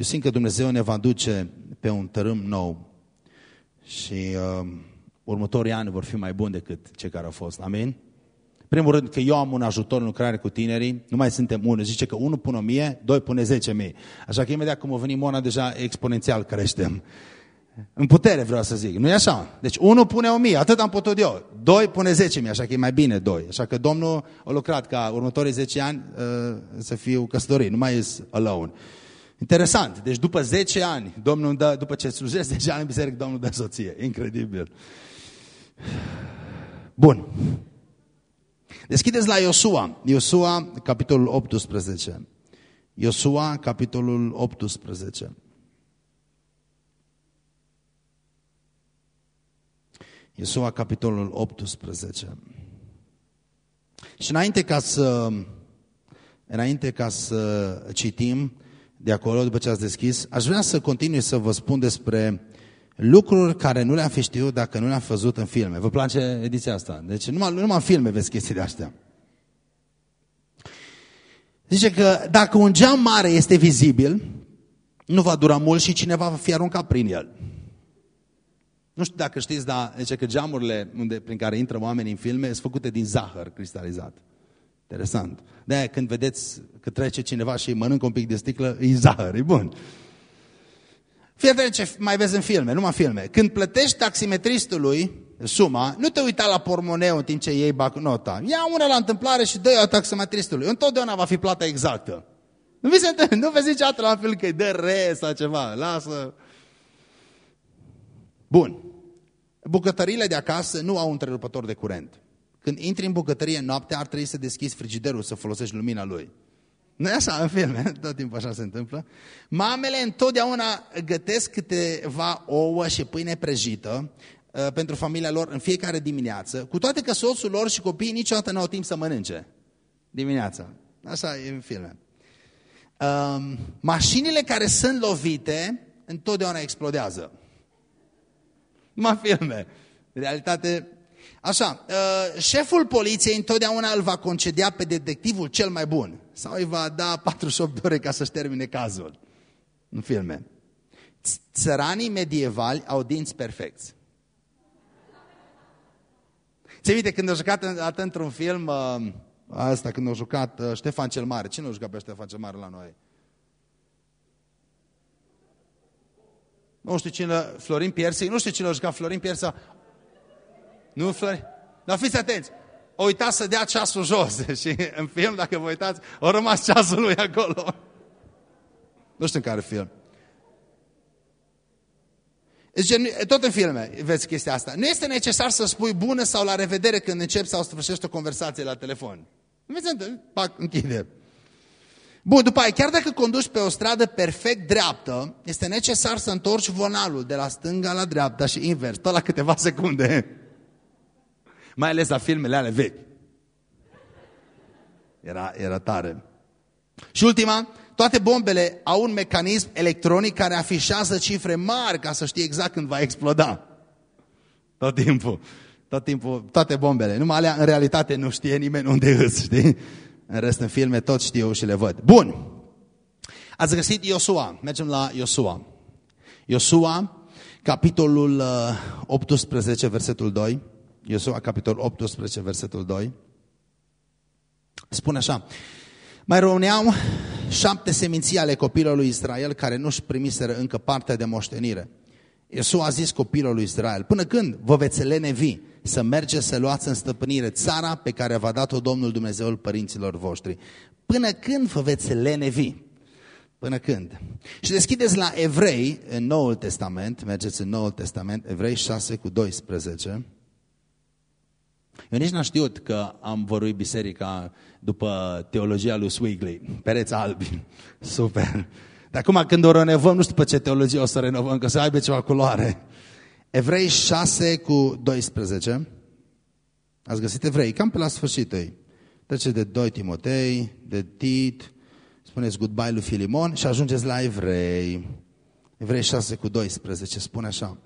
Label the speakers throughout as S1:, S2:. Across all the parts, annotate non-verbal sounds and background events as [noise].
S1: Eu simt că Dumnezeu ne va duce pe un tărâm nou și uh, următorii ani vor fi mai buni decât cei care au fost. Amin? Primul rând că eu am un ajutor în lucrare cu tinerii, nu mai suntem unul. Zice că unul pune o mie, doi pune zece mii. Așa că imediat cum a venit Mona, deja exponențial creștem. În putere vreau să zic, nu e așa? Deci unul pune o mie, atât am putut eu. Doi pune zece mii, așa că e mai bine doi. Așa că Domnul a lucrat ca următorii zece ani uh, să fiu căsătorit, nu mai e alone. Interesant. Deci după 10 ani, Domnul dă, după ce slujesc 10 ani în biserică, Domnul dă soție. Incredibil. Bun. Deschideți la Iosua. Iosua, capitolul 18. Iosua, capitolul 18. Iosua, capitolul 18. Și înainte ca să, înainte ca să citim de acolo, după ce ați deschis, aș vrea să continui să vă spun despre lucruri care nu le-am fi știut dacă nu le-am văzut în filme. Vă place ediția asta? Deci numai, numai în filme vezi chestii de astea. Zice că dacă un geam mare este vizibil, nu va dura mult și cineva va fi aruncat prin el. Nu știu dacă știți, dar zice că geamurile unde, prin care intră oamenii în filme sunt făcute din zahăr cristalizat. Interesant. de -aia, când vedeți că trece cineva și mănâncă un pic de sticlă, e zahăr, e bun. Fii atent ce mai vezi în filme, numai filme. Când plătești taximetristului suma, nu te uita la pormoneu în timp ce iei nota. Ia una la întâmplare și dă-i taximetristului. Întotdeauna va fi plata exactă. Nu, vi se [laughs] nu vezi niciodată la un film că îi dă re sau ceva. Lasă. Bun. Bucătările de acasă nu au întrerupător de curent. Când intri în bucătărie noaptea, ar trebui să deschizi frigiderul, să folosești lumina lui. Nu e așa în filme, tot timpul așa se întâmplă. Mamele întotdeauna gătesc câteva ouă și pâine prăjită uh, pentru familia lor în fiecare dimineață, cu toate că soțul lor și copiii niciodată nu au timp să mănânce dimineața. Așa e în filme. Uh, mașinile care sunt lovite întotdeauna explodează. Numai filme. Realitate Așa, uh, șeful poliției întotdeauna îl va concedea pe detectivul cel mai bun sau îi va da 48 de ore ca să-și termine cazul în filme. Țăranii medievali au dinți perfecți. Ți minte când a jucat într-un film uh, asta, când a jucat uh, Ștefan cel Mare. Cine a jucat pe Ștefan cel Mare la noi? Nu știu cine, Florin Piersi, nu știu cine a jucat Florin Piersi. Nu, Florin? Dar fiți atenți, o uitat să dea ceasul jos [laughs] și în film, dacă vă uitați, a rămas ceasul lui acolo. Nu știu în care film. Deci, tot în filme vezi chestia asta. Nu este necesar să spui bună sau la revedere când începi sau sfârșești o conversație la telefon. Nu vezi, pac, închide. Bun, după aia, chiar dacă conduci pe o stradă perfect dreaptă, este necesar să întorci vonalul de la stânga la dreapta și invers, tot la câteva secunde. Mai ales la filmele ale vechi. Era, era tare. Și ultima, toate bombele au un mecanism electronic care afișează cifre mari ca să știi exact când va exploda. Tot timpul. Tot timpul, toate bombele. Numai alea, în realitate, nu știe nimeni unde îți, știi? În rest, în filme, tot știu și le văd. Bun. Ați găsit Iosua. Mergem la Iosua. Iosua, capitolul 18, uh, versetul 2. Iosua, capitol 18, versetul 2. Spune așa, mai răuneau șapte seminții ale copilului lui Israel care nu-și primiseră încă partea de moștenire. Iosua a zis copilul lui Israel, până când vă veți lenevi să mergeți să luați în stăpânire țara pe care v-a dat-o Domnul Dumnezeul părinților voștri? Până când vă veți lenevi? Până când? Și deschideți la Evrei, în Noul Testament, mergeți în Noul Testament, Evrei 6 cu 12, eu nici n-am știut că am văruit biserica după teologia lui Swigley. Pereți albi. [laughs] Super. Dar acum când o renovăm, nu știu pe ce teologie o să renovăm, că să aibă ceva culoare. Evrei 6 cu 12. Ați găsit evrei, cam pe la sfârșit ei. Trece de 2 Timotei, de Tit, spuneți goodbye lui Filimon și ajungeți la evrei. Evrei 6 cu 12, spune așa.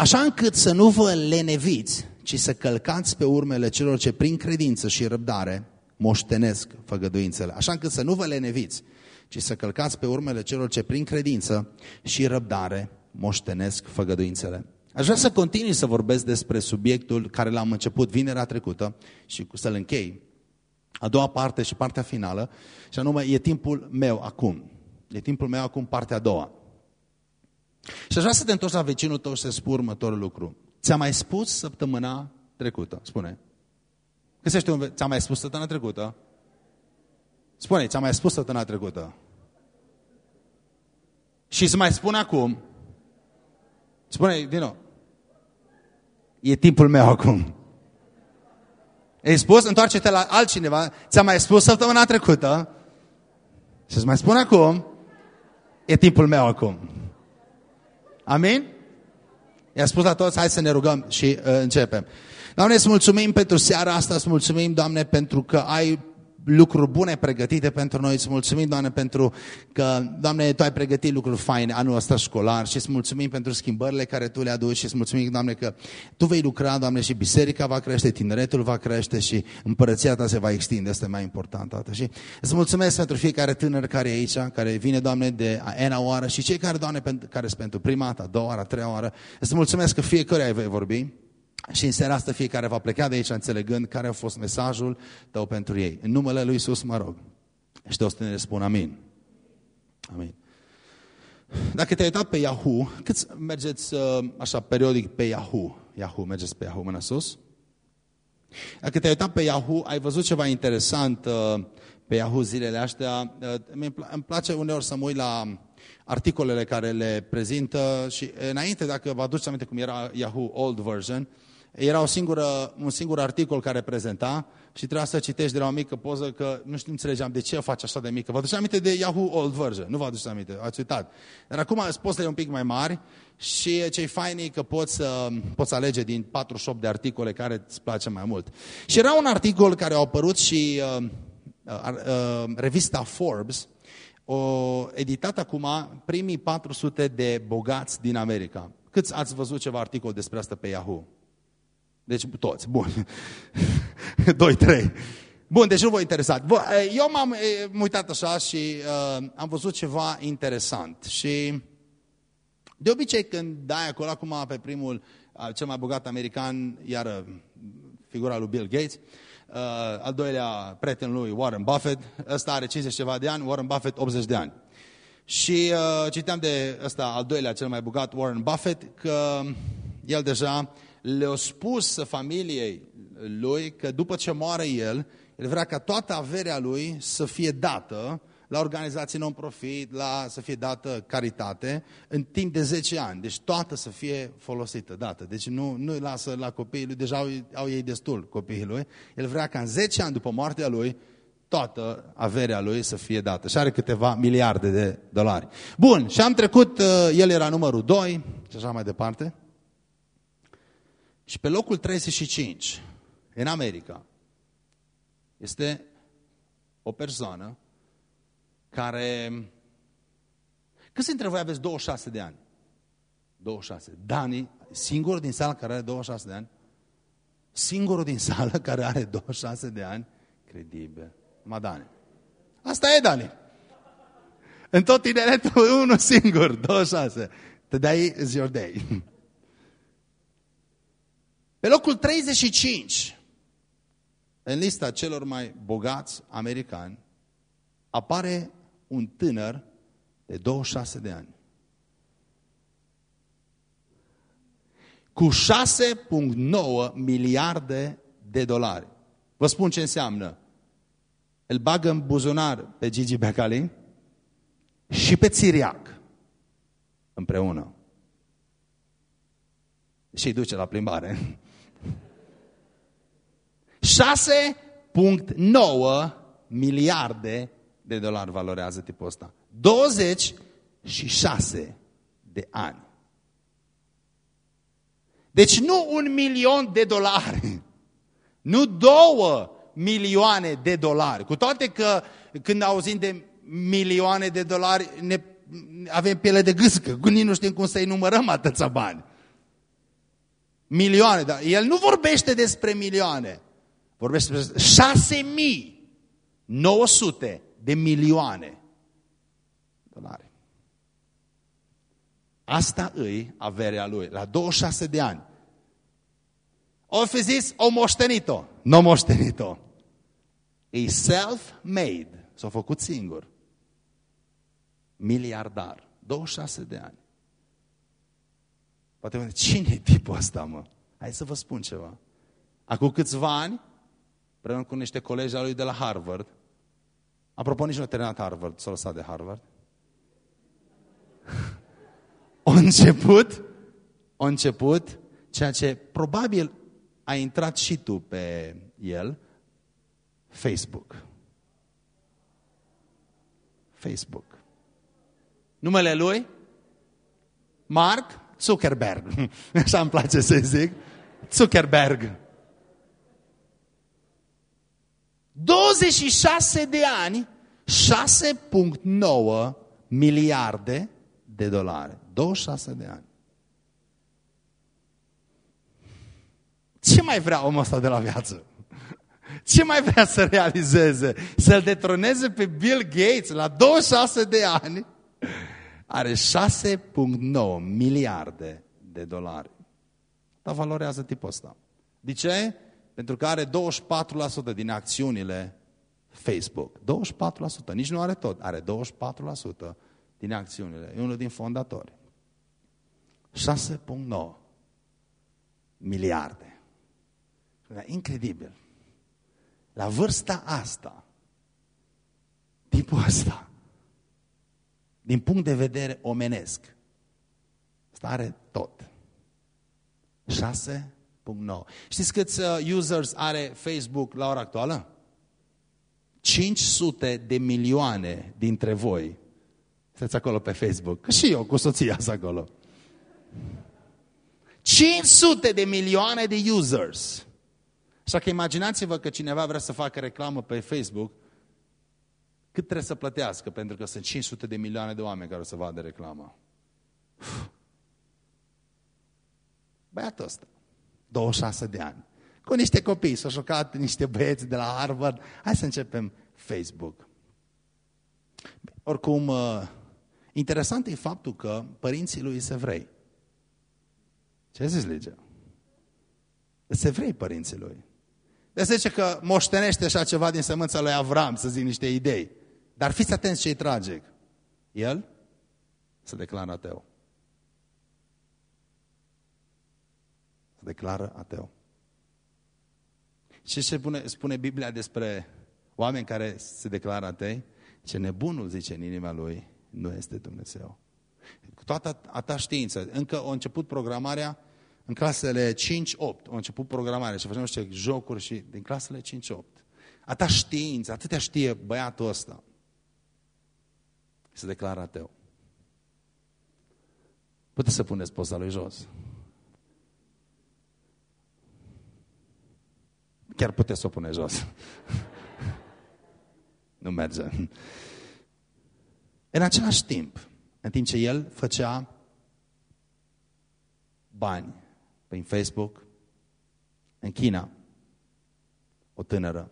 S1: Așa încât să nu vă leneviți, ci să călcați pe urmele celor ce prin credință și răbdare moștenesc făgăduințele. Așa încât să nu vă leneviți, ci să călcați pe urmele celor ce prin credință și răbdare moștenesc făgăduințele. Aș vrea să continui să vorbesc despre subiectul care l-am început vinerea trecută și să-l închei. A doua parte și partea finală, și anume, e timpul meu acum. E timpul meu acum, partea a doua. Și aș vrea să te întorci la vecinul tău și să spui următorul lucru. Ți-a mai spus săptămâna trecută, spune. Găsește un... Ți-a mai spus săptămâna trecută? Spune, ți-a mai spus săptămâna trecută. Și să mai spun acum. Spune din nou. E timpul meu acum. Ai spus, întoarce-te la altcineva, ți-a mai spus săptămâna trecută și îți mai spun acum, e timpul meu acum. Amin? I-a spus la toți, hai să ne rugăm și uh, începem. Doamne, îți mulțumim pentru seara asta, îți mulțumim, Doamne, pentru că ai lucruri bune pregătite pentru noi. Îți mulțumim, Doamne, pentru că, Doamne, Tu ai pregătit lucruri faine anul ăsta școlar și îți mulțumim pentru schimbările care Tu le aduci și îți mulțumim, Doamne, că Tu vei lucra, Doamne, și biserica va crește, tineretul va crește și împărăția Ta se va extinde. Asta e mai important, Tată. Și îți mulțumesc pentru fiecare tânăr care e aici, care vine, Doamne, de a ena oară și cei care, Doamne, care sunt pentru prima dată, a doua oară, a treia oară. Îți mulțumesc că fiecare ai vei vorbi. Și în seara asta fiecare va pleca de aici înțelegând care a fost mesajul tău pentru ei. În numele Lui Iisus mă rog. Și te o să ne spun amin. Amin. Dacă te-ai uitat pe Yahoo, cât mergeți uh, așa periodic pe Yahoo? Yahoo, mergeți pe Yahoo, mână sus? Dacă te-ai uitat pe Yahoo, ai văzut ceva interesant uh, pe Yahoo zilele astea. Uh, îmi place uneori să mă uit la articolele care le prezintă și înainte, dacă vă aduceți aminte cum era Yahoo Old Version, era o singură, un singur articol care prezenta și trebuia să citești de la o mică poză că nu știu, înțelegeam de ce o faci așa de mică. Vă aduceți aminte de Yahoo Old Version? Nu vă aduceți aminte, ați uitat. Dar acum sunt postele un pic mai mari și ce-i fain e că poți, poți alege din 48 de articole care îți place mai mult. Și era un articol care a apărut și uh, uh, uh, revista Forbes, o editat acum primii 400 de bogați din America. Câți ați văzut ceva articol despre asta pe Yahoo? Deci toți, bun. [laughs] Doi, trei. Bun, deci nu vă interesat. Bă, eu m-am uitat așa și uh, am văzut ceva interesant. Și de obicei când dai acolo, acum pe primul, uh, cel mai bogat american, iar figura lui Bill Gates, uh, al doilea prieten lui Warren Buffett, ăsta are 50 ceva de ani, Warren Buffett 80 de ani. Și uh, citeam de ăsta al doilea cel mai bogat, Warren Buffett, că el deja le-a spus familiei lui că după ce moare el, el vrea ca toată averea lui să fie dată la organizații non-profit, la să fie dată caritate, în timp de 10 ani. Deci toată să fie folosită, dată. Deci nu, nu îi lasă la copiii lui, deja au, au ei destul copiii lui. El vrea ca în 10 ani după moartea lui, toată averea lui să fie dată. Și are câteva miliarde de dolari. Bun, și am trecut, uh, el era numărul 2 și așa mai departe. Și pe locul 35, în America, este o persoană care... Câți dintre voi aveți 26 de ani? 26. Dani, singurul din sală care are 26 de ani? Singurul din sală care are 26 de ani? Credibil. Madane. Asta e, Dani. În tot tineretul, unul singur, 26. Today is your day. Pe locul 35, în lista celor mai bogați americani, apare un tânăr de 26 de ani. Cu 6,9 miliarde de dolari. Vă spun ce înseamnă. Îl bagă în buzunar pe Gigi Becali și pe Țiriac împreună. Și îi duce la plimbare. 6,9 miliarde de dolari valorează tipul ăsta. 26 de ani. Deci nu un milion de dolari, [laughs] nu două milioane de dolari. Cu toate că când auzim de milioane de dolari, ne avem piele de gâscă, nici nu știm cum să-i numărăm atâția bani. Milioane, dar el nu vorbește despre milioane. Vorbește despre șase mii 900 de milioane dolari. Asta îi averea lui, la 26 de ani. O fi zis, o moștenit-o. Nu o moștenit-o. E self-made. S-a făcut singur. Miliardar. 26 de ani. Poate mă cine e tipul ăsta, mă? Hai să vă spun ceva. Acum câțiva ani, împreună cu niște colegi al lui de la Harvard, apropo, nici nu a terminat Harvard, s-a lăsat de Harvard, [laughs] a început, a început ceea ce probabil a intrat și tu pe el, Facebook. Facebook. Numele lui? Mark Zuckerberg. [laughs] Așa îmi place să zic. Zuckerberg. 26 de ani, 6.9 miliarde de dolari. 26 de ani. Ce mai vrea omul ăsta de la viață? Ce mai vrea să realizeze? Să-l detroneze pe Bill Gates la 26 de ani? Are 6,9 miliarde de dolari. Dar valorează tipul ăsta. De ce? Pentru că are 24% din acțiunile Facebook. 24%. Nici nu are tot. Are 24% din acțiunile. E unul din fondatori. 6,9 miliarde. Incredibil. La vârsta asta, tipul ăsta, din punct de vedere omenesc, stare tot. 6.9. Știți câți uh, users are Facebook la ora actuală? 500 de milioane dintre voi sunteți acolo pe Facebook. Că și eu cu soția sunt acolo. 500 de milioane de users. Așa că imaginați-vă că cineva vrea să facă reclamă pe Facebook, cât trebuie să plătească, pentru că sunt 500 de milioane de oameni care o să vadă reclama. Băiatul ăsta, 26 de ani, cu niște copii, s-au șocat niște băieți de la Harvard, hai să începem Facebook. Oricum, uh, interesant e faptul că părinții lui sunt evrei. Ce zici legea? Sunt evrei părinții lui. De zice că moștenește așa ceva din sămânța lui Avram, să zic niște idei. Dar fiți atenți ce-i tragic. El se declară ateu. Declară ateu. Și ce spune, spune Biblia despre oameni care se declară atei? Ce nebunul, zice în inima lui, nu este Dumnezeu. Cu toată a ta știință, încă a început programarea în clasele 5-8, au început programarea și făceam niște jocuri și din clasele 5-8. Atâta știință, atâtea știe băiatul ăsta. Se declară ateu. Puteți să puneți poza lui jos. Chiar puteți să o puneți jos. [laughs] nu merge. În același timp, în timp ce el făcea bani prin Facebook, în China, o tânără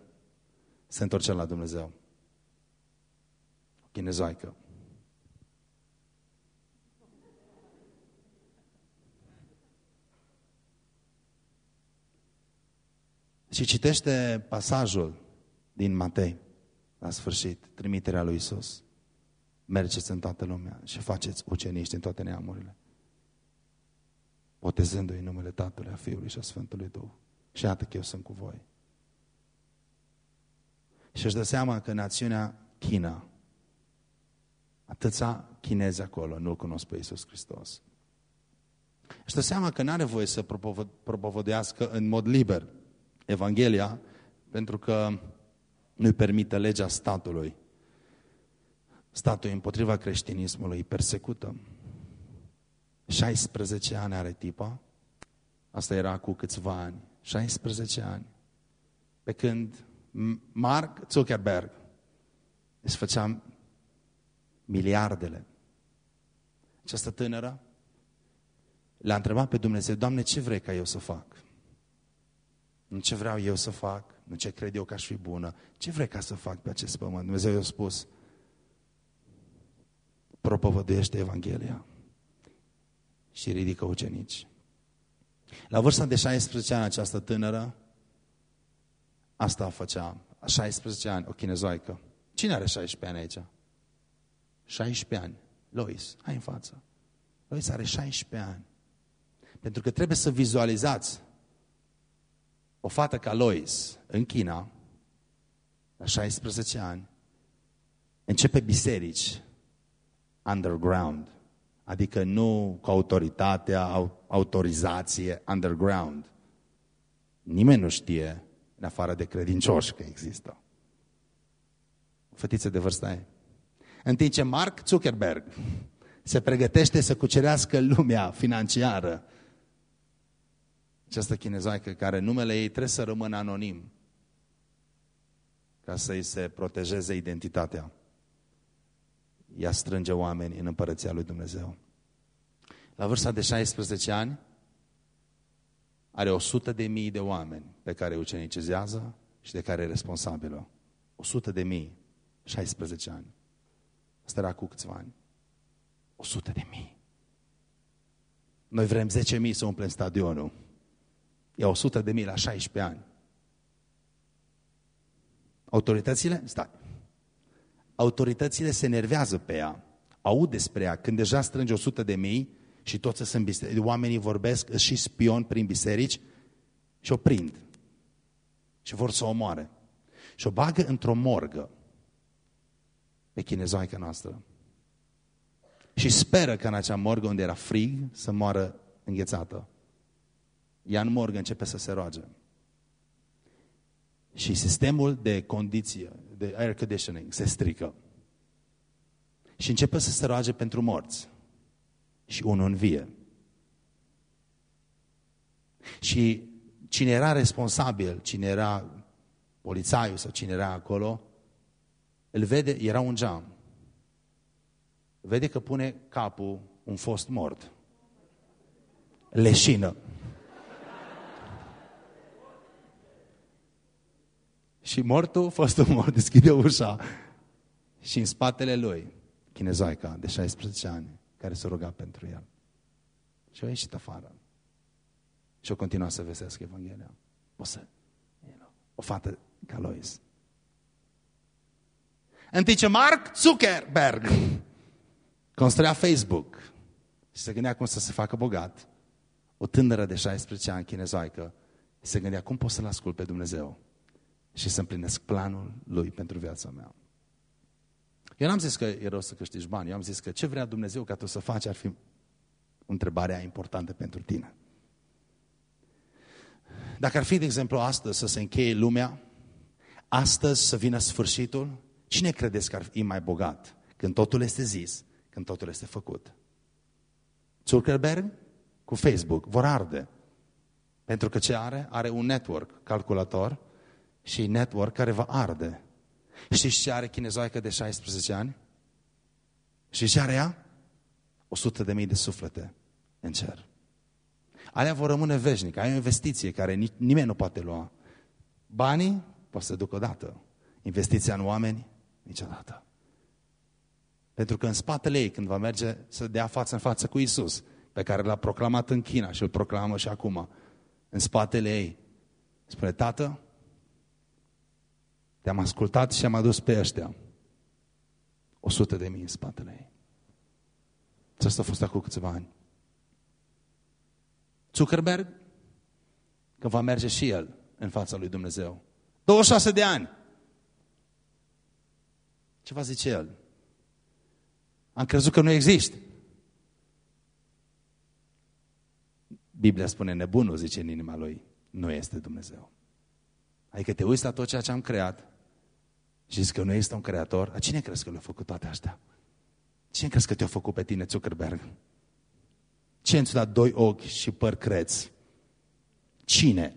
S1: se întorcea la Dumnezeu. O chinezoică. Și citește pasajul din Matei, la sfârșit, trimiterea lui Isus. Mergeți în toată lumea și faceți uceniști în toate neamurile botezându-i în numele Tatălui, a Fiului și a Sfântului Duh. Și iată că eu sunt cu voi. Și își dă seama că națiunea China, atâția chinezi acolo, nu-L cunosc pe Iisus Hristos. Își dă seama că nu are voie să propovădească în mod liber Evanghelia, pentru că nu-i permite legea statului. Statul împotriva creștinismului îi persecută. 16 ani are tipa. Asta era cu câțiva ani. 16 ani. Pe când Mark Zuckerberg își făcea miliardele. Această tânără le-a întrebat pe Dumnezeu, Doamne, ce vrei ca eu să fac? Nu ce vreau eu să fac, nu ce cred eu că aș fi bună. Ce vrei ca să fac pe acest pământ? Dumnezeu i-a spus, propovăduiește Evanghelia și ridică ucenici. La vârsta de 16 ani, această tânără, asta făcea, 16 ani, o chinezoică. Cine are 16 ani aici? 16 ani. Lois, hai în față. Lois are 16 ani. Pentru că trebuie să vizualizați o fată ca Lois în China, la 16 ani, începe biserici underground. Adică nu cu autoritatea, autorizație, underground. Nimeni nu știe, în afară de credincioși, că există. Fătiță de vârstă aia. În timp ce Mark Zuckerberg se pregătește să cucerească lumea financiară, această chinezoaică care numele ei trebuie să rămână anonim ca să-i se protejeze identitatea. Ea strânge oameni în împărăția lui Dumnezeu. La vârsta de 16 ani, are 100 de mii de oameni pe care îi ucenicizează și de care e responsabilă. 100 de mii, 16 ani. Asta era cu câțiva ani. 100 de mii. Noi vrem 10 mii să umplem stadionul. E 100 de mii la 16 ani. Autoritățile? Stai. Autoritățile se nervează pe ea. Aud despre ea. Când deja strânge 100 de mii și toți sunt biserici, oamenii vorbesc, și spion prin biserici și o prind. Și vor să o omoare. Și o bagă într-o morgă pe chinezoica noastră. Și speră că în acea morgă unde era frig să moară înghețată. Ea în morgă începe să se roage. Și sistemul de condiție, de air conditioning, se strică. Și începe să se roage pentru morți. Și unul învie. Și cine era responsabil, cine era polițaiul sau cine era acolo, îl vede, era un geam. Vede că pune capul un fost mort. Leșină. Și mortul, fostul mort, deschide ușa și în spatele lui, chinezoica de 16 ani, care se ruga pentru el. Și a ieșit afară. Și o continua să vestească Evanghelia. O să, o fată ca Lois. În timp ce Mark Zuckerberg construia Facebook și se gândea cum să se facă bogat, o tânără de 16 ani chinezoică se gândea cum pot să-L ascult pe Dumnezeu și să împlinesc planul Lui pentru viața mea. Eu n-am zis că e rău să câștigi bani, eu am zis că ce vrea Dumnezeu ca tu să faci ar fi întrebarea importantă pentru tine. Dacă ar fi, de exemplu, astăzi să se încheie lumea, astăzi să vină sfârșitul, cine credeți că ar fi mai bogat? Când totul este zis, când totul este făcut. Zuckerberg cu Facebook vor arde. Pentru că ce are? Are un network, calculator, și network care va arde. Știți ce are chinezoică de 16 ani? Și ce are ea? 100 de mii de suflete în cer. Alea vor rămâne veșnic. Ai o investiție care nimeni nu poate lua. Banii poate să duc odată. Investiția în oameni, niciodată. Pentru că în spatele ei, când va merge să dea față în față cu Isus, pe care l-a proclamat în China și îl proclamă și acum, în spatele ei, spune, Tată, te-am ascultat și am adus pe ăștia. O sută de mii în spatele ei. Și asta a fost acum câțiva ani. Zuckerberg, că va merge și el în fața lui Dumnezeu. 26 de ani. Ce va zice el? Am crezut că nu există. Biblia spune nebunul, zice în inima lui, nu este Dumnezeu. Adică te uiți la tot ceea ce am creat și zici că nu este un creator, a cine crezi că le-a făcut toate astea? Cine crezi că te-a făcut pe tine, Zuckerberg? Cine îți dat doi ochi și păr creți? Cine?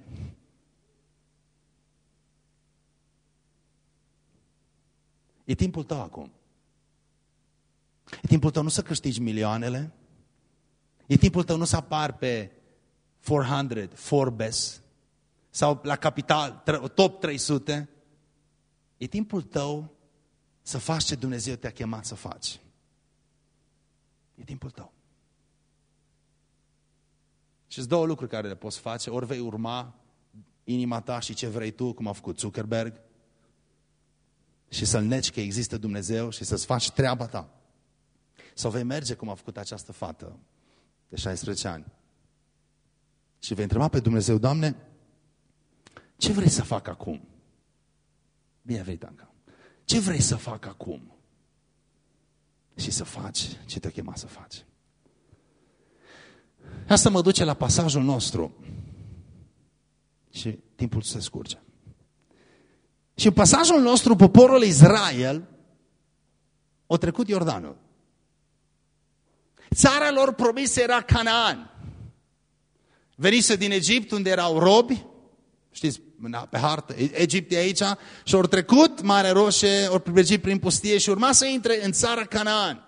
S1: E timpul tău acum. E timpul tău nu să câștigi milioanele. E timpul tău nu să apar pe 400, Forbes. sau la capital, top 300. E timpul tău să faci ce Dumnezeu te-a chemat să faci. E timpul tău. Și sunt două lucruri care le poți face. Ori vei urma inima ta și ce vrei tu, cum a făcut Zuckerberg, și să-L neci că există Dumnezeu și să-ți faci treaba ta. Sau vei merge cum a făcut această fată de 16 ani. Și vei întreba pe Dumnezeu, Doamne, ce vrei să fac acum? Bine vrei, Tanca. Ce vrei să fac acum? Și să faci ce te chema să faci. Asta mă duce la pasajul nostru. Și timpul se scurge. Și în pasajul nostru, poporul Israel a trecut Iordanul. Țara lor promisă era Canaan. Venise din Egipt, unde erau robi, știți, pe hartă, Egipt e aici, și au trecut Marea Roșie, au privegit prin pustie și urma să intre în țara Canaan.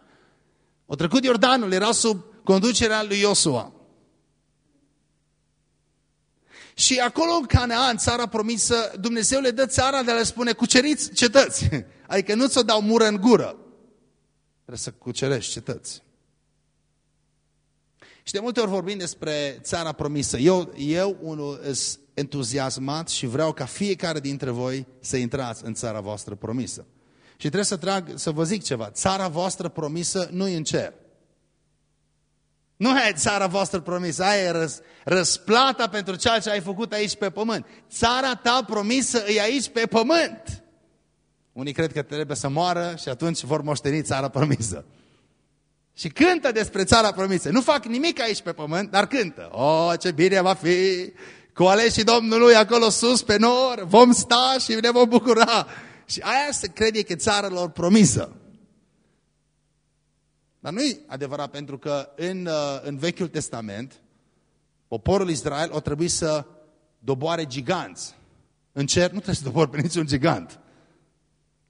S1: Au trecut Iordanul, era sub conducerea lui Iosua. Și acolo în Canaan, țara promisă, Dumnezeu le dă țara de a le spune, cuceriți cetăți. [laughs] Adică nu ți-o dau mură în gură. Trebuie să cucerești cetăți. Și de multe ori vorbim despre țara promisă. Eu, eu unul, sunt entuziasmat și vreau ca fiecare dintre voi să intrați în țara voastră promisă. Și trebuie să, trag, să vă zic ceva. Țara voastră promisă nu e în cer. Nu e țara voastră promisă, aia e răs, răsplata pentru ceea ce ai făcut aici pe pământ. Țara ta promisă e aici pe pământ. Unii cred că trebuie să moară și atunci vor moșteni țara promisă. Și cântă despre țara promisă. Nu fac nimic aici pe pământ, dar cântă. O, ce bine va fi cu aleșii Domnului acolo sus pe nor, vom sta și ne vom bucura. Și aia se crede că țara lor promisă. Dar nu e adevărat, pentru că în, uh, în Vechiul Testament, poporul Israel o trebuie să doboare giganți. În cer nu trebuie să dobori pe niciun gigant.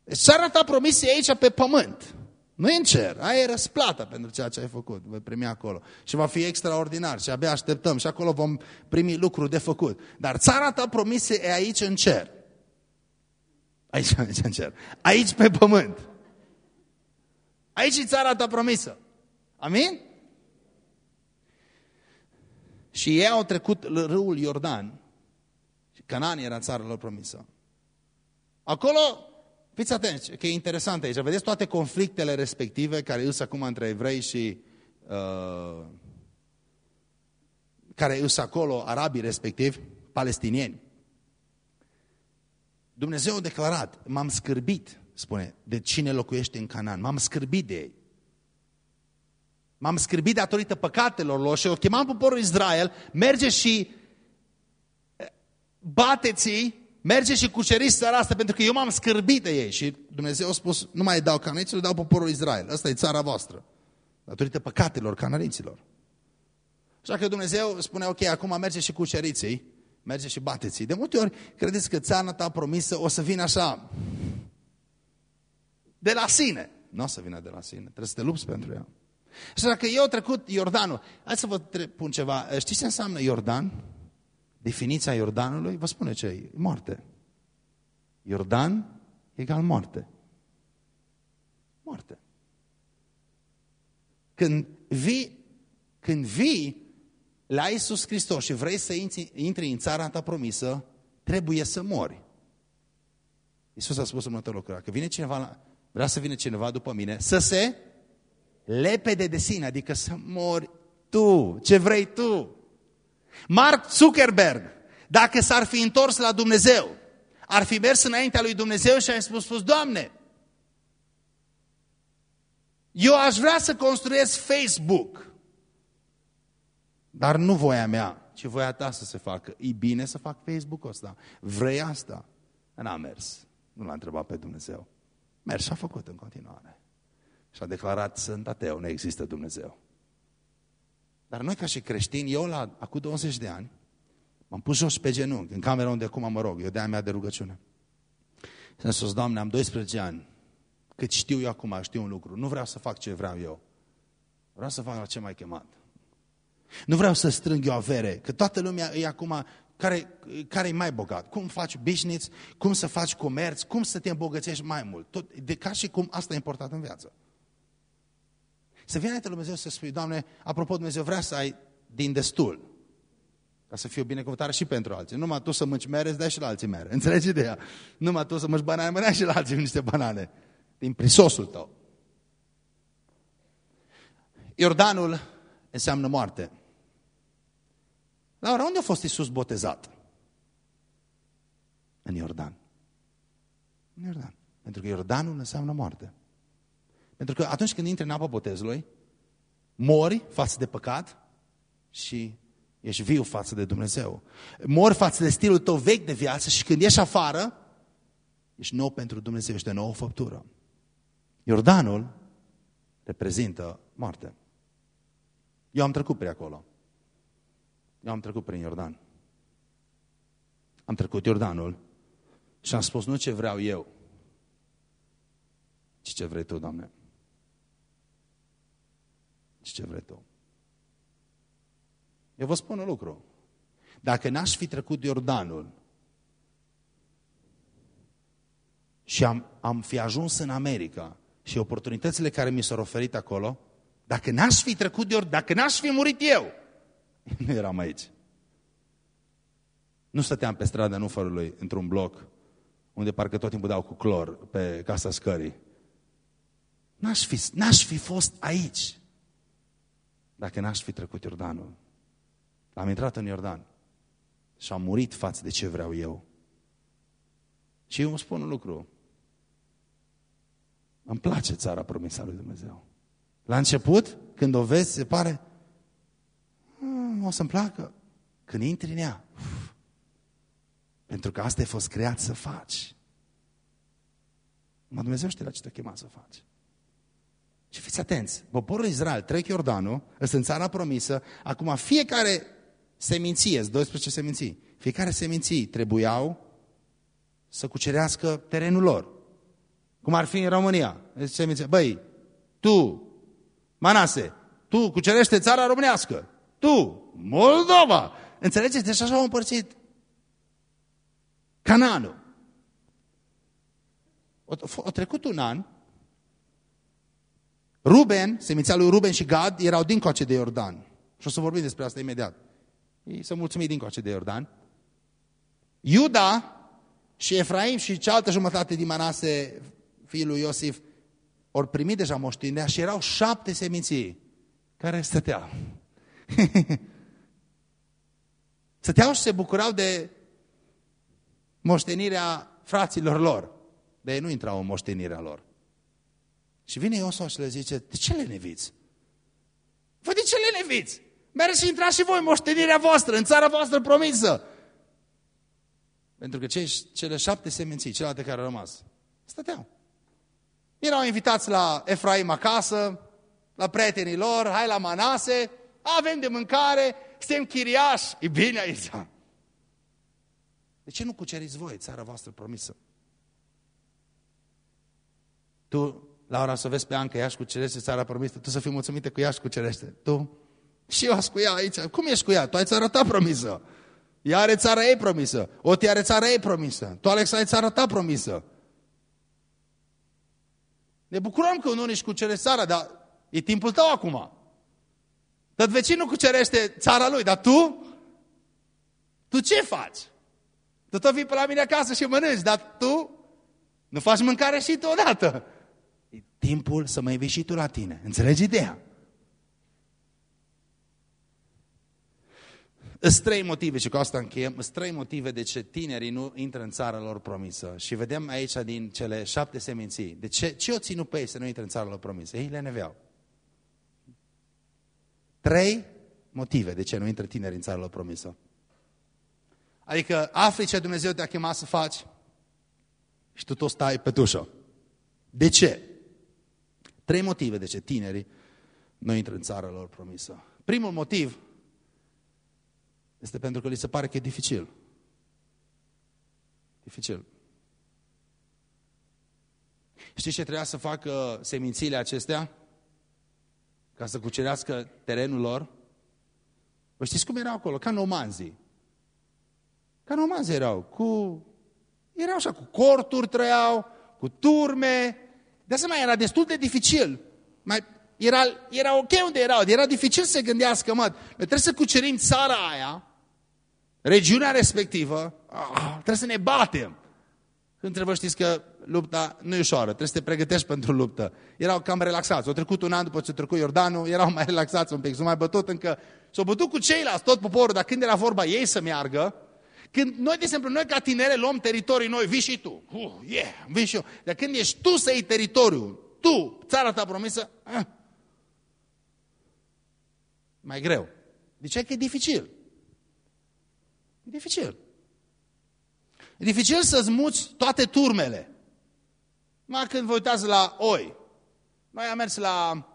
S1: Deci țara ta promisă aici pe pământ. Nu e în cer, aia e răsplata pentru ceea ce ai făcut, vei primi acolo. Și va fi extraordinar și abia așteptăm și acolo vom primi lucruri de făcut. Dar țara ta promisă e aici în cer. Aici, aici în cer. Aici pe pământ. Aici e țara ta promisă. Amin? Și ei au trecut râul Iordan. Și Canaan era țara lor promisă. Acolo, fiți atenți, că e interesant aici. Vedeți toate conflictele respective care îs acum între evrei și uh, care îs acolo, arabii respectivi, palestinieni. Dumnezeu a declarat, m-am scârbit spune, de cine locuiește în Canaan. M-am scârbit de ei. M-am scârbit datorită păcatelor lor și o chemam poporul Israel, merge și bateți merge și cuceriți țara asta pentru că eu m-am scârbit de ei. Și Dumnezeu a spus, nu mai dau cananiților, le dau poporul Israel. Asta e țara voastră. Datorită păcatelor cananiților. Așa că Dumnezeu spune, ok, acum merge și cuceriți merge și bateți De multe ori credeți că țara ta promisă o să vină așa, de la sine. Nu o să vină de la sine, trebuie să te lupți pentru ea. Și dacă eu trecut Iordanul, hai să vă pun ceva, știți ce înseamnă Iordan? Definiția Iordanului, vă spune ce e, moarte. Iordan egal moarte. Moarte. Când vii, când vii la Iisus Hristos și vrei să intri în țara ta promisă, trebuie să mori. Iisus a spus următorul lucru, că vine cineva la, vrea să vină cineva după mine, să se lepede de sine, adică să mori tu, ce vrei tu. Mark Zuckerberg, dacă s-ar fi întors la Dumnezeu, ar fi mers înaintea lui Dumnezeu și a spus, spus, Doamne, eu aș vrea să construiesc Facebook, dar nu voia mea, ci voia ta să se facă. E bine să fac Facebook-ul ăsta. Vrei asta? N-a mers. Nu l-a întrebat pe Dumnezeu. Mers și a făcut în continuare. Și a declarat, sunt ateu, nu există Dumnezeu. Dar noi ca și creștini, eu la acum 20 de ani, m-am pus jos pe genunchi, în camera unde acum mă rog, eu de-aia mea de rugăciune. Și am spus, Doamne, am 12 ani, cât știu eu acum, știu un lucru, nu vreau să fac ce vreau eu. Vreau să fac la ce mai chemat. Nu vreau să strâng eu avere, că toată lumea e acum, care, care e mai bogat, cum faci business, cum să faci comerț, cum să te îmbogățești mai mult. Tot, de ca și cum asta e important în viață. Să vină înainte Dumnezeu să spui, Doamne, apropo, Dumnezeu vrea să ai din destul. Ca să fiu binecuvântare și pentru alții. Numai tu să mânci mere, îți dai și la alții mere. Înțelegi ideea? Numai tu să mânci banane, mă și la alții niște banane. Din prisosul tău. Iordanul înseamnă moarte. Laura, unde a fost Iisus botezat? În Iordan. În Iordan. Pentru că Iordanul înseamnă moarte. Pentru că atunci când intri în apa botezului, mori față de păcat și ești viu față de Dumnezeu. Mori față de stilul tău vechi de viață și când ieși afară, ești nou pentru Dumnezeu, ești de nouă făptură. Iordanul reprezintă moarte. Eu am trecut pe acolo. Eu am trecut prin Iordan. Am trecut Iordanul și am spus nu ce vreau eu, ci ce vrei Tu, Doamne. Și ce vrei Tu. Eu vă spun un lucru. Dacă n-aș fi trecut Iordanul și am, am fi ajuns în America și oportunitățile care mi s-au oferit acolo, dacă n-aș fi trecut de Iordan, dacă n-aș fi murit eu, [laughs] nu eram aici. Nu stăteam pe strada Nufărului într-un bloc unde parcă tot timpul dau cu clor pe casa scării. N-aș fi, n-aș fi fost aici dacă n-aș fi trecut Iordanul. Am intrat în Iordan și am murit față de ce vreau eu. Și eu îmi spun un lucru. Îmi place țara promisă lui Dumnezeu. La început, când o vezi, se pare, mm, o să-mi placă. Când intri în ea, uf, pentru că asta ai fost creat să faci. Mă Dumnezeu știe la ce te chema să faci. Și fiți atenți, poporul Israel trec Iordanul, sunt în țara promisă, acum fiecare seminție, 12 seminții, fiecare seminții trebuiau să cucerească terenul lor. Cum ar fi în România. Seminție. Băi, tu, Manase, tu cucerește țara românească. Tu, Moldova. Înțelegeți? Deci așa au împărțit Cananul. O, trecut un an, Ruben, seminția lui Ruben și Gad erau din coace de Iordan. Și o să vorbim despre asta imediat. Ei să mulțumim din coace de Iordan. Iuda și Efraim și cealaltă jumătate din Manase, fiul lui Iosif, ori primit deja moștenirea și erau șapte seminții care stăteau. [laughs] stăteau și se bucurau de moștenirea fraților lor. De ei nu intrau în moștenirea lor. Și vine Iosua și le zice, de ce le neviți? Vă de ce le neviți? Mergeți și intrați și voi moștenirea voastră, în țara voastră promisă. Pentru că cei, cele șapte seminții, celelalte care au rămas, stăteau. Erau invitați la Efraim acasă, la prietenii lor, hai la Manase, avem de mâncare, suntem chiriași, e bine aici. De ce nu cuceriți voi țara voastră promisă? Tu, Laura, să vezi pe Anca, ea și cucerește țara promisă, tu să fii mulțumită cu ea și cucerește. Tu? Și eu cu ea aici. Cum ești cu ea? Tu ai țara ta promisă. Ea are țara ei promisă. Oti are țara ei promisă. Tu, Alex, ai țara ta promisă. Ne bucurăm că unul își cucerește țara, dar e timpul tău acum. Dar vecinul cucerește țara lui, dar tu? Tu ce faci? Tu tot vii pe la mine acasă și mănânci, dar tu nu faci mâncare și tu odată. E timpul să mai vii și tu la tine. Înțelegi ideea? Sunt trei motive, și cu asta încheiem, sunt trei motive de ce tinerii nu intră în țara lor promisă. Și vedem aici din cele șapte seminții. De ce, ce o ținut pe ei să nu intre în țara lor promisă? Ei le neveau. Trei motive de ce nu intră tinerii în țara lor promisă. Adică afli ce Dumnezeu te-a chemat să faci și tu tot stai pe tușă. De ce? Trei motive de ce tinerii nu intră în țara lor promisă. Primul motiv este pentru că li se pare că e dificil. Dificil. Știți ce trebuia să facă semințiile acestea? Ca să cucerească terenul lor? Vă știți cum erau acolo? Ca nomanzii. Ca nomazi erau, cu... Erau așa, cu corturi trăiau, cu turme. De asemenea, era destul de dificil. Mai, era, era ok unde erau, era dificil să se gândească, mă, trebuie să cucerim țara aia, regiunea respectivă, ah, trebuie să ne batem. Între vă știți că lupta nu e ușoară, trebuie să te pregătești pentru luptă. Erau cam relaxați. Au trecut un an după ce a trecut Iordanul, erau mai relaxați un pic, s-au mai bătut încă. S-au bătut cu ceilalți, tot poporul, dar când era vorba ei să meargă, când noi, de exemplu, noi ca tinere luăm teritorii noi, vii și tu. Uh, yeah, vii și eu. Dar când ești tu să iei teritoriul, tu, țara ta promisă, uh, mai greu. De ce? Că e dificil. E dificil. E dificil să-ți muți toate turmele. Mai când vă uitați la oi. Noi am mers la...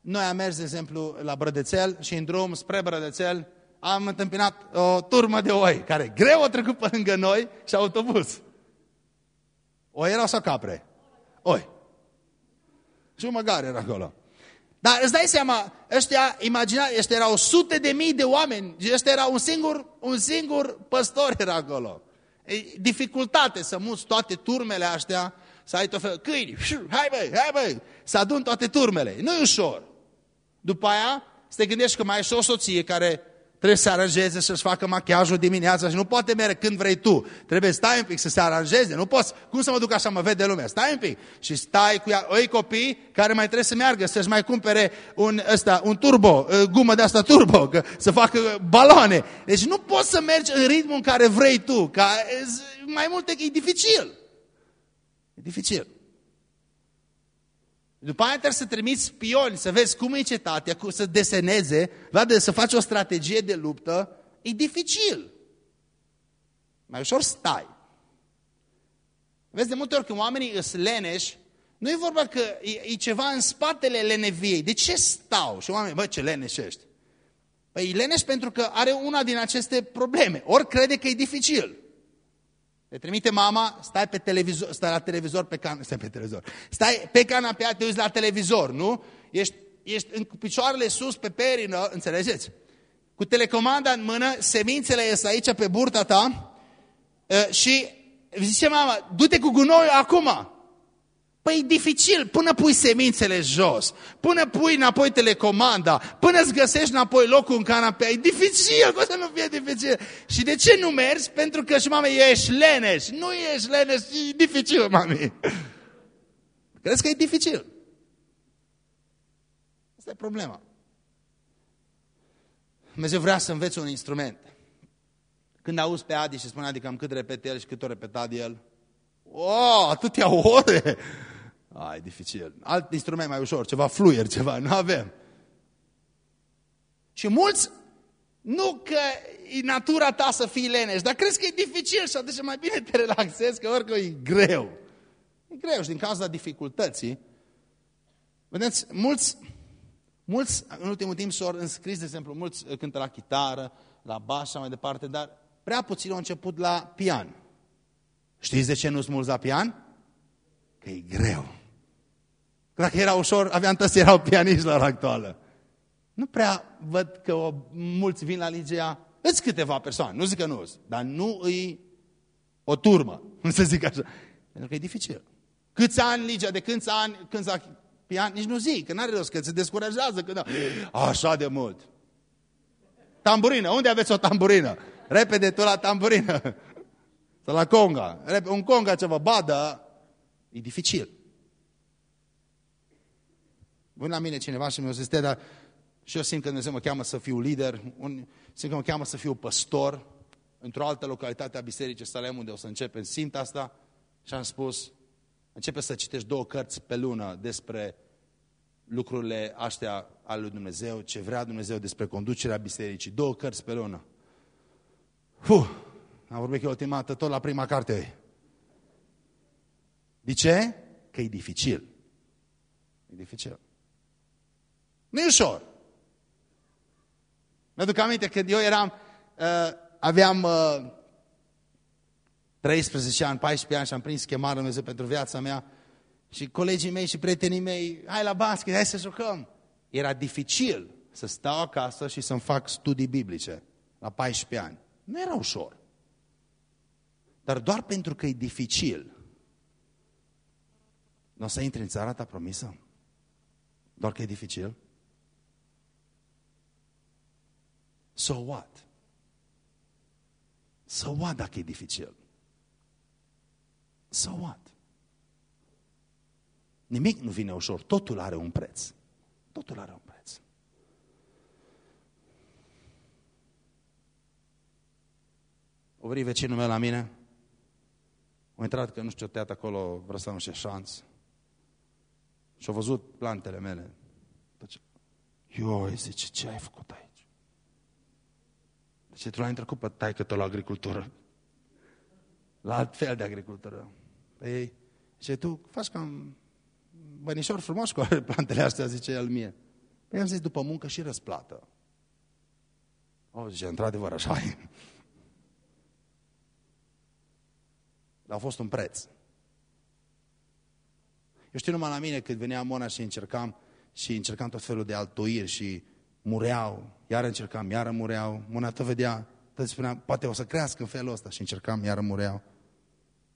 S1: Noi am mers, de exemplu, la Brădețel și în drum spre Brădețel am întâmpinat o turmă de oi, care greu a trecut pe lângă noi și autobuz. Oi erau sau capre? Oi. Și un măgar era acolo. Dar îți dai seama, ăștia, imagina, ăștia erau sute de mii de oameni, ăștia era un singur, un singur păstor era acolo. E dificultate să muți toate turmele astea, să ai tot fel, câini, hai băi, hai băi, să adun toate turmele. Nu e ușor. După aia, să te gândești că mai ai și o soție care trebuie să se aranjeze, să-și facă machiajul dimineața și nu poate merge când vrei tu. Trebuie stai un pic să se aranjeze, nu poți. Cum să mă duc așa, mă vede lumea? Stai un pic. Și stai cu ea, oi copii care mai trebuie să meargă, să-și mai cumpere un, ăsta, un turbo, uh, gumă de asta turbo, că, să facă baloane. Deci nu poți să mergi în ritmul în care vrei tu, ca mai multe, e dificil. E dificil. După aia trebuie să trimiți spioni, să vezi cum e cetatea, să deseneze, să faci o strategie de luptă. E dificil. Mai ușor stai. Vezi, de multe ori când oamenii îs leneși, nu e vorba că e, e ceva în spatele leneviei. De ce stau? Și oamenii, bă, ce leneșești. Păi leneș pentru că are una din aceste probleme. Ori crede că e dificil. Te trimite mama, stai pe televizor, stai la televizor pe can, stai pe televizor. Stai pe canapea, te uiți la televizor, nu? Ești, ești în picioarele sus pe perină, înțelegeți? Cu telecomanda în mână, semințele ies aici pe burta ta și zice mama, du-te cu gunoiul acum. Păi e dificil, până pui semințele jos, până pui înapoi telecomanda, până îți găsești înapoi locul în canapea, e dificil, cum să nu fie dificil? Și de ce nu mergi? Pentru că și mame, ești leneș. Nu ești leneș, e dificil, mami. Crezi că e dificil? Asta e problema. Dumnezeu vrea să înveți un instrument. Când auzi pe Adi și spune Adi cam cât repete el și cât o repetat el, o, oh, atâtea ore! A, e dificil. Alt instrument mai ușor, ceva fluier, [laughs] ceva, nu avem. Și mulți, nu că e natura ta să fii leneș, dar crezi că e dificil și atunci mai bine te relaxezi, că oricum e greu. E greu și din cauza dificultății. Vedeți, mulți, mulți în ultimul timp s-au înscris, de exemplu, mulți cântă la chitară, la bas și mai departe, dar prea puțin au început la pian. Știți de ce nu sunt mulți la pian? Că e greu. Dacă era ușor, aveam toți erau pianiști la ora actuală. Nu prea văd că o, mulți vin la Ligea, îți câteva persoane, nu zic că nu dar nu îi o turmă, nu [laughs] să zic așa. Pentru că e dificil. Câți ani Ligia, de câți ani când la pian, nici nu zic, că n-are rost, că se descurajează. Că da. Așa de mult. Tamburină, unde aveți o tamburină? Repede tu la tamburină. [laughs] Sau la conga. Un conga ceva, badă, e dificil. Vine la mine cineva și mi-a zis, dar și eu simt că Dumnezeu mă cheamă să fiu lider, un, simt că mă cheamă să fiu păstor într-o altă localitate a Bisericii Salem, unde o să începem. Simt asta și am spus, începe să citești două cărți pe lună despre lucrurile astea ale lui Dumnezeu, ce vrea Dumnezeu despre conducerea bisericii. Două cărți pe lună. Fuh, am vorbit că ultima dată tot la prima carte. De ce? Că e dificil. E dificil. Nu e ușor. Mi-aduc aminte când eu eram, uh, aveam uh, 13 ani, 14 ani și am prins chemarea Dumnezeu pentru viața mea și colegii mei și prietenii mei, hai la basket, hai să jucăm. Era dificil să stau acasă și să-mi fac studii biblice la 14 ani. Nu era ușor. Dar doar pentru că e dificil, nu o să intri în țara ta promisă? Doar că e dificil? So what? So what dacă e dificil? So what? Nimic nu vine ușor, totul are un preț. Totul are un preț. O venit vecinul meu la mine, a intrat că nu știu ce tăiat acolo, vreau să am niște șanț. Și a văzut plantele mele. Ioi, zice, ce ai făcut aici? Deci tu l-ai trecut pe taică la agricultură. La alt fel de agricultură. Păi, și tu faci cam bănișor frumos cu [laughs] plantele astea, zice el mie. Păi am zis, după muncă și răsplată. O, zice, într-adevăr, așa e. Dar a fost un preț. Eu știu numai la mine când venea Mona și încercam și încercam tot felul de altoiri și mureau, iar încercam, iar mureau. Mona tot vedea, tot spunea, poate o să crească în felul ăsta și încercam, iar mureau.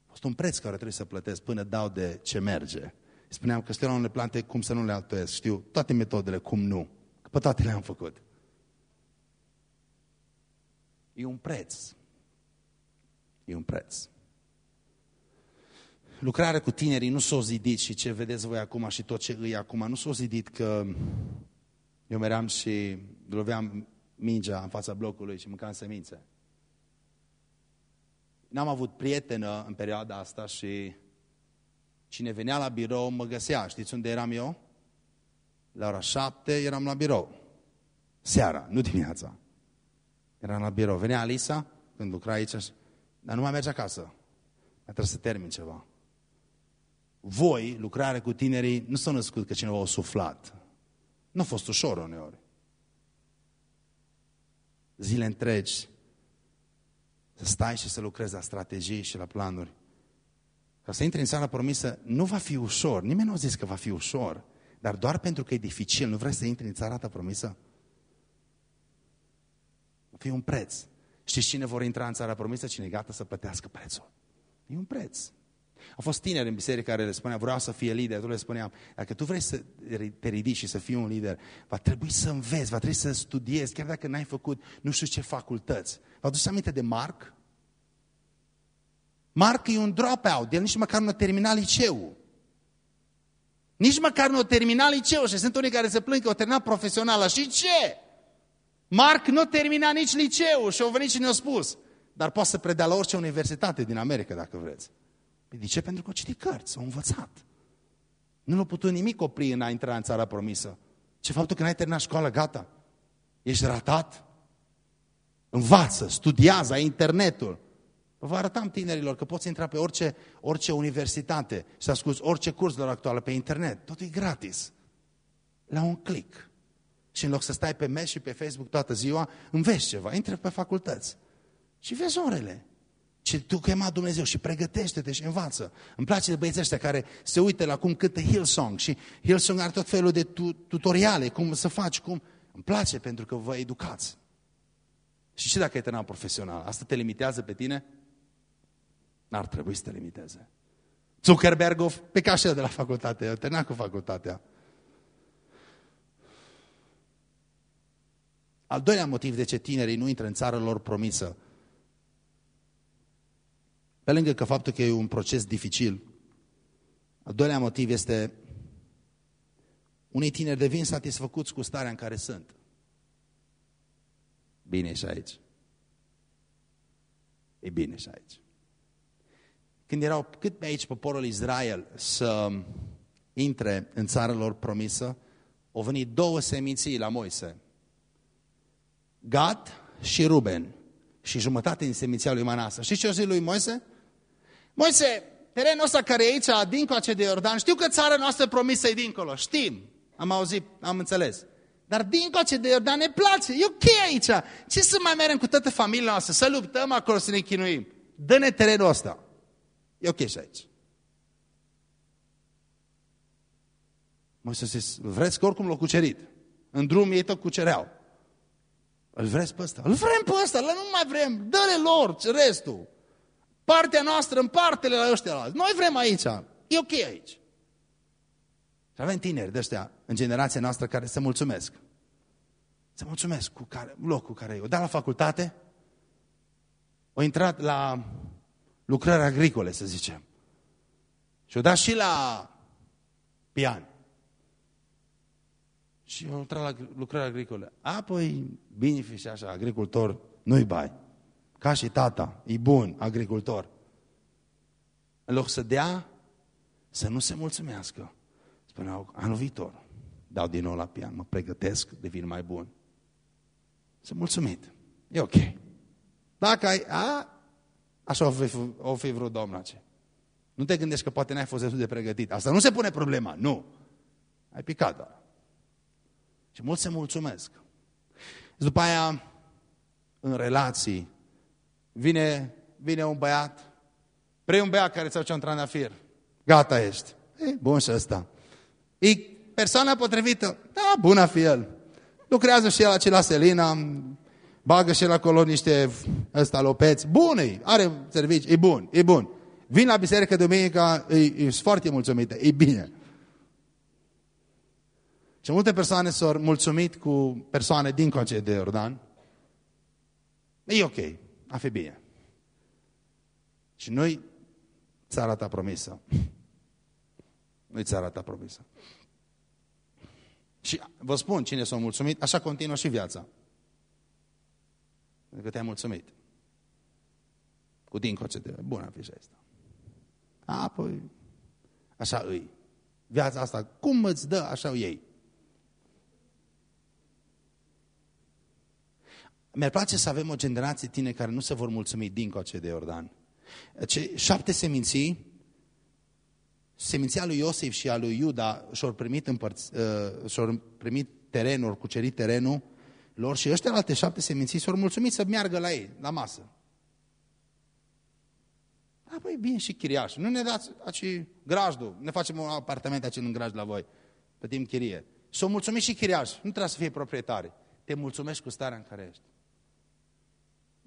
S1: A fost un preț care trebuie să plătesc până dau de ce merge. Spuneam că știu la unele plante cum să nu le altoiesc. Știu toate metodele, cum nu. Că pe toate le-am făcut. E un preț. E un preț. Lucrarea cu tinerii nu s-o zidit și ce vedeți voi acum și tot ce îi acum, nu s-o zidit că eu meream și loveam mingea în fața blocului și mâncam semințe. N-am avut prietenă în perioada asta și cine venea la birou mă găsea. Știți unde eram eu? La ora șapte eram la birou. Seara, nu dimineața. Eram la birou. Venea Alisa, când lucra aici, dar nu mai merge acasă. Mai trebuie să termin ceva. Voi, lucrarea cu tinerii, nu s-a născut că cineva a suflat. Nu a fost ușor uneori. Zile întregi să stai și să lucrezi la strategii și la planuri. Ca să intri în țara promisă, nu va fi ușor. Nimeni nu a zis că va fi ușor. Dar doar pentru că e dificil, nu vrei să intri în țara ta promisă? Va fi un preț. Știți cine vor intra în țara promisă? Cine e gata să plătească prețul. E un preț. Au fost tineri în biserică care le spunea, vreau să fie lider. Tu le spuneam, dacă tu vrei să te ridici și să fii un lider, va trebui să înveți, va trebui să studiezi, chiar dacă n-ai făcut nu știu ce facultăți. Vă aduceți aminte de Marc? Marc e un dropout, el nici măcar nu a terminat liceul. Nici măcar nu a terminat liceul și sunt unii care se plâng că o terminat profesională. Și ce? Marc nu a terminat nici liceul și au venit și ne-a spus. Dar poate să predea la orice universitate din America, dacă vreți. Păi de ce? Pentru că o citit cărți, au învățat. Nu l-a putut nimic opri în a intra în țara promisă. Ce faptul că n-ai terminat școala, gata. Ești ratat. Învață, studiază, ai internetul. Vă arătam tinerilor că poți intra pe orice, orice universitate și să asculți orice curs la actuală pe internet. Totul e gratis. La un click. Și în loc să stai pe mail și pe Facebook toată ziua, înveți ceva, intră pe facultăți. Și vezi orele. Ce tu chema Dumnezeu și pregătește-te și învață. Îmi place de băieții ăștia care se uită la cum cântă Hillsong și Hillsong are tot felul de tu, tutoriale, cum să faci, cum... Îmi place pentru că vă educați. Și ce dacă e terminat profesional? Asta te limitează pe tine? N-ar trebui să te limiteze. Zuckerberg pe ca de la facultate, termina cu facultatea. Al doilea motiv de ce tinerii nu intră în țară lor promisă, pe lângă că faptul că e un proces dificil, al doilea motiv este unii tineri devin satisfăcuți cu starea în care sunt. Bine și aici. E bine și aici când erau cât pe aici poporul Israel să intre în țara lor promisă, au venit două seminții la Moise. Gad și Ruben. Și jumătate din seminția lui Manasa. Știți ce o zi lui Moise? Moise, terenul ăsta care e aici, dincoace de Iordan, știu că țara noastră promisă e dincolo, știm, am auzit, am înțeles. Dar dincoace de Iordan ne place, e ok aici. Ce să mai merem cu toată familia noastră, să luptăm acolo, să ne chinuim? Dă-ne terenul ăsta. E ok și aici. Moise a zis, vreți că oricum l-au cucerit. În drum ei tot cucereau. Îl vreți pe ăsta? Îl vrem pe ăsta, nu mai vrem, dă-le lor restul. Partea noastră în partele la ăștia alți. Noi vrem aici. E ok aici. Și avem tineri de ăștia în generația noastră care se mulțumesc. Se mulțumesc cu care, locul care e. O dat la facultate, o intrat la lucrări agricole, să zicem. Și o dat și la pian. Și o intrat la lucrări agricole. Apoi, bine fi și așa, agricultor, nu-i bai. Ca și tata, e bun, agricultor. În loc să dea, să nu se mulțumească. Spuneau, anul viitor, dau din nou la pian, mă pregătesc, devin mai bun. Sunt mulțumit. E ok. Dacă ai, a, așa o fi, o fi vreo domnul ce. Nu te gândești că poate n-ai fost destul de pregătit. Asta nu se pune problema, nu. Ai picat doar. Și mulți se mulțumesc. După aia, în relații, vine, vine un băiat, prei un băiat care ți aduce un trandafir. Gata ești. E, bun și ăsta. E persoana potrivită. Da, bună fi el. Lucrează și el la la Selina, bagă și el acolo niște ăsta lopeți. Bun e, are servici, e bun, e bun. Vin la biserică duminica, e, e foarte mulțumită, e bine. Și multe persoane s-au mulțumit cu persoane din Concediu de Iordan. E ok, a fi bine. Și noi, țara ta promisă. Nu-i țara ta promisă. Și vă spun, cine s-a mulțumit, așa continuă și viața. Pentru că te-ai mulțumit. Cu dincoce de bună fi și asta. Apoi, așa îi. Viața asta, cum îți dă, așa ei. Mi-ar place să avem o generație tine care nu se vor mulțumi dincoce de Iordan. Ce, șapte seminții seminția lui Iosif și a lui Iuda și-au primit, împărț, uh, și primit terenul, cucerit terenul lor și ăștia alte șapte seminții s-au mulțumit să meargă la ei, la masă. Apoi bine și chiriaș. Nu ne dați aci grajdul. Ne facem un apartament aici în grajd la voi. Pe timp chirie. S-au mulțumit și chiriaș. Nu trebuie să fie proprietari. Te mulțumești cu starea în care ești.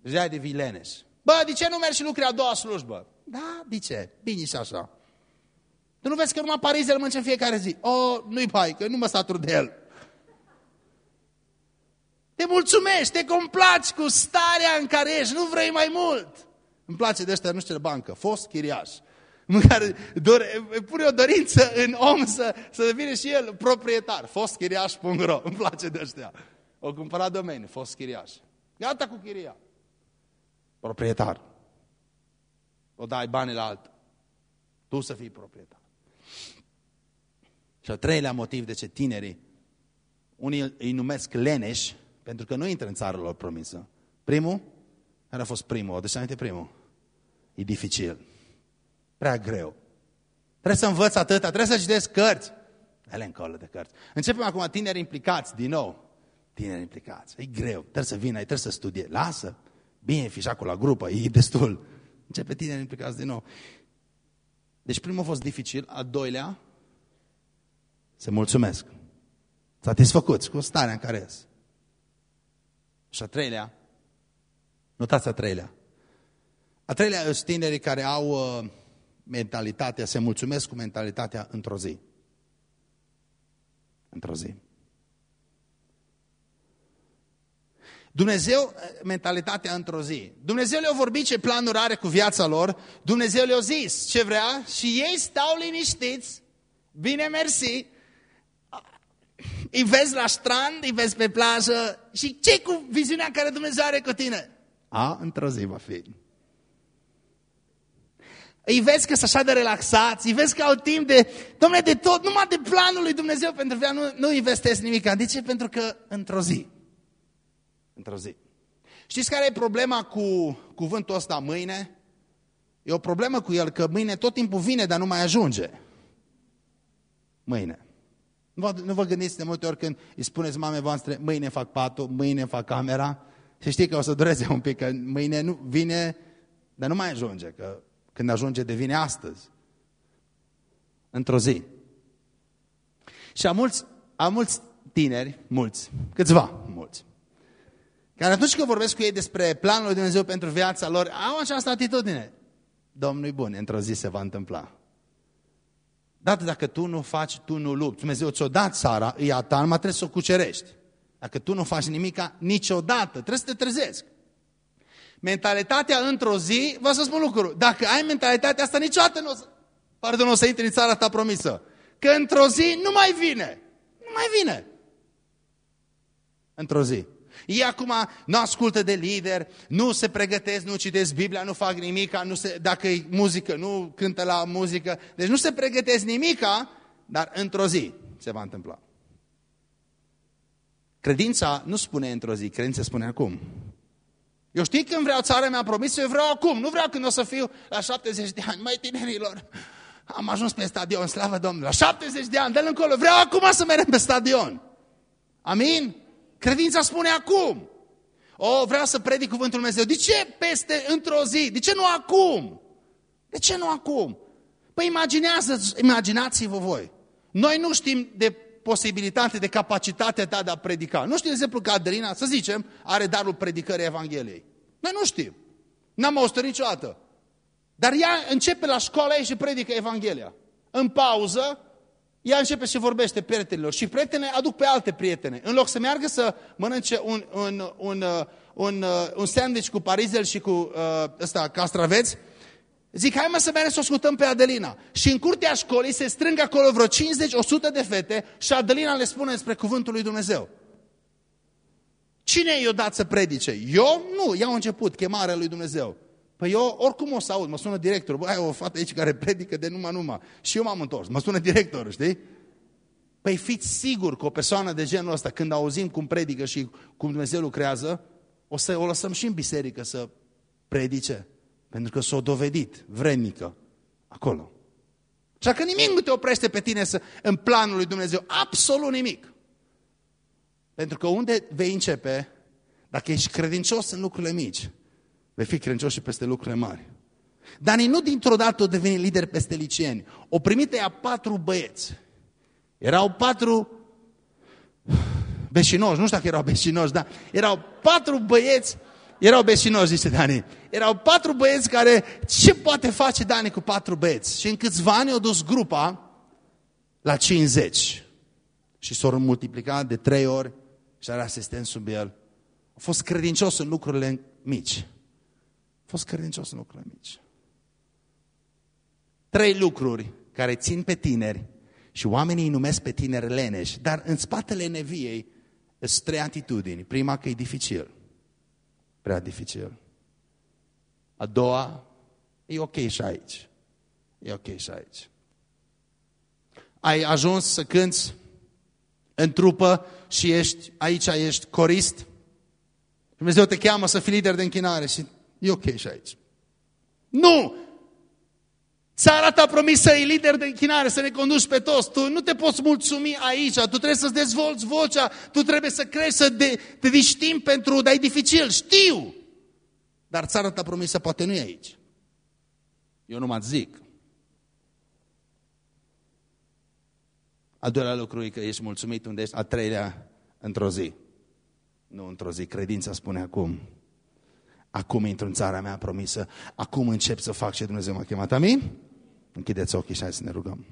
S1: Deja de vileneș. Bă, de ce nu mergi și lucri a doua slujbă? Da, de ce? Bine și așa. Tu nu vezi că numai Paris îl mănânci în fiecare zi. Oh, nu-i pai, că nu mă satur de el. Te mulțumești, te complaci cu starea în care ești, nu vrei mai mult. Îmi place de ăștia, nu știu de bancă, fost chiriaș. Măcar dore, pune o dorință în om să, să devină și el proprietar. Fostchiriaș.ro Îmi place de ăștia. O cumpărat domeniu, fost chiriaș. Gata cu chiria. Proprietar. O dai banii la altă. Tu să fii proprietar. Și al treilea motiv de ce tinerii, unii îi numesc leneși, pentru că nu intră în țara lor promisă. Primul, care a fost primul, o aminte primul? E dificil. Prea greu. Trebuie să învăț atâta, trebuie să citesc cărți. Ele încolo de cărți. Începem acum tineri implicați, din nou. Tineri implicați. E greu, trebuie să vină, trebuie să studie. Lasă, bine, fișacul la grupă, e destul. Începe tineri implicați din nou. Deci primul a fost dificil, a doilea, se mulțumesc. Satisfăcuți cu starea în care ies. Și a treilea, notați a treilea. A treilea sunt tinerii care au uh, mentalitatea, se mulțumesc cu mentalitatea într-o zi. Într-o zi. Dumnezeu, uh, mentalitatea într-o zi. Dumnezeu le-a vorbit ce planuri are cu viața lor, Dumnezeu le-a zis ce vrea și ei stau liniștiți, bine mersi, îi vezi la strand, îi vezi pe plajă și ce cu viziunea care Dumnezeu are cu tine? A, într-o zi va fi. Îi vezi că sunt așa de relaxați, îi vezi că au timp de, domnule, de tot, numai de planul lui Dumnezeu pentru viața, nu, nu investesc nimic. De ce? Pentru că într-o zi. Într-o zi. Știți care e problema cu cuvântul ăsta mâine? E o problemă cu el că mâine tot timpul vine, dar nu mai ajunge. Mâine. Nu vă, nu vă gândiți de multe ori când îi spuneți mamei voastre, mâine fac patul, mâine fac camera, și știi că o să dureze un pic, că mâine nu vine, dar nu mai ajunge, că când ajunge devine astăzi. Într-o zi. Și a mulți, a mulți tineri, mulți, câțiva, mulți, care atunci când vorbesc cu ei despre planul lui Dumnezeu pentru viața lor, au această atitudine. Domnul e bun, într-o zi se va întâmpla. Dar dacă tu nu faci, tu nu lupți. Dumnezeu ți-o dat țara, e a ta, numai trebuie să o cucerești. Dacă tu nu faci nimica, niciodată, trebuie să te trezești. Mentalitatea într-o zi, vă să spun lucru, dacă ai mentalitatea asta, niciodată nu o să, pardon, o să intri în țara ta promisă. Că într-o zi nu mai vine. Nu mai vine. Într-o zi. Ei acum nu ascultă de lider, nu se pregătesc, nu citesc Biblia, nu fac nimica, nu se, dacă e muzică, nu cântă la muzică. Deci nu se pregătesc nimica, dar într-o zi se va întâmpla. Credința nu spune într-o zi, credința spune acum. Eu știi când vreau țara mea promis, eu vreau acum, nu vreau când o să fiu la 70 de ani, mai tinerilor. Am ajuns pe stadion, slavă Domnului, la 70 de ani, de încolo, vreau acum să mergem pe stadion. Amin? Credința spune acum. O, vreau să predic cuvântul Dumnezeu. De ce peste într-o zi? De ce nu acum? De ce nu acum? Păi imaginează, imaginați-vă voi. Noi nu știm de posibilitate, de capacitatea ta de a predica. Nu știu, de exemplu, că Adelina, să zicem, are darul predicării Evangheliei. Noi nu știm. N-am auzit niciodată. Dar ea începe la școala ei și predică Evanghelia. În pauză, ea începe și vorbește prietenilor și prietenele aduc pe alte prietene. În loc să meargă să mănânce un, un, un, un, un sandwich cu parizel și cu uh, ăsta, castraveți, zic, hai mă să mergem să o ascultăm pe Adelina. Și în curtea școlii se strâng acolo vreo 50-100 de fete și Adelina le spune despre cuvântul lui Dumnezeu. Cine i-a dat să predice? Eu? Nu, ea a început, chemarea lui Dumnezeu. Păi eu oricum o să aud, mă sună directorul, băi, ai o fată aici care predică de numai numai. Și eu m-am întors, mă sună directorul, știi? Păi fiți sigur că o persoană de genul ăsta, când auzim cum predică și cum Dumnezeu lucrează, o să o lăsăm și în biserică să predice. Pentru că s-a dovedit vrednică acolo. Așa că nimic nu te oprește pe tine să, în planul lui Dumnezeu. Absolut nimic. Pentru că unde vei începe, dacă ești credincios în lucrurile mici, Vei fi credincios și peste lucrurile mari. Dani nu dintr-o dată o deveni lider peste liceeni. O primit ea patru băieți. Erau patru beșinoși, nu știu dacă erau beșinoși, dar erau patru băieți, erau beșinoși, zice Dani. Erau patru băieți care, ce poate face Dani cu patru băieți? Și în câțiva ani au dus grupa la 50. Și s-au multiplicat de trei ori și are asistent sub el. A fost credincios în lucrurile mici fost credincios în lucrurile mici. Trei lucruri care țin pe tineri și oamenii îi numesc pe tineri leneși, dar în spatele neviei sunt trei atitudini. Prima că e dificil. Prea dificil. A doua, e ok și aici. E ok și aici. Ai ajuns să cânți în trupă și ești, aici ești corist. Dumnezeu te cheamă să fii lider de închinare și E ok și aici. Nu! Țara ta promis să iei lider de închinare, să ne conduci pe toți. Tu nu te poți mulțumi aici, tu trebuie să-ți dezvolți vocea, tu trebuie să crezi, să de, te diștim pentru, dar e dificil, știu. Dar țara ta promisă poate nu e aici. Eu nu mă zic. Al doilea lucru e că ești mulțumit unde ești, a treilea într-o zi. Nu într-o zi, credința spune acum. Acum intru în țara mea promisă, acum încep să fac ce Dumnezeu m-a chemat. Amin? Închideți ochii și hai să ne rugăm.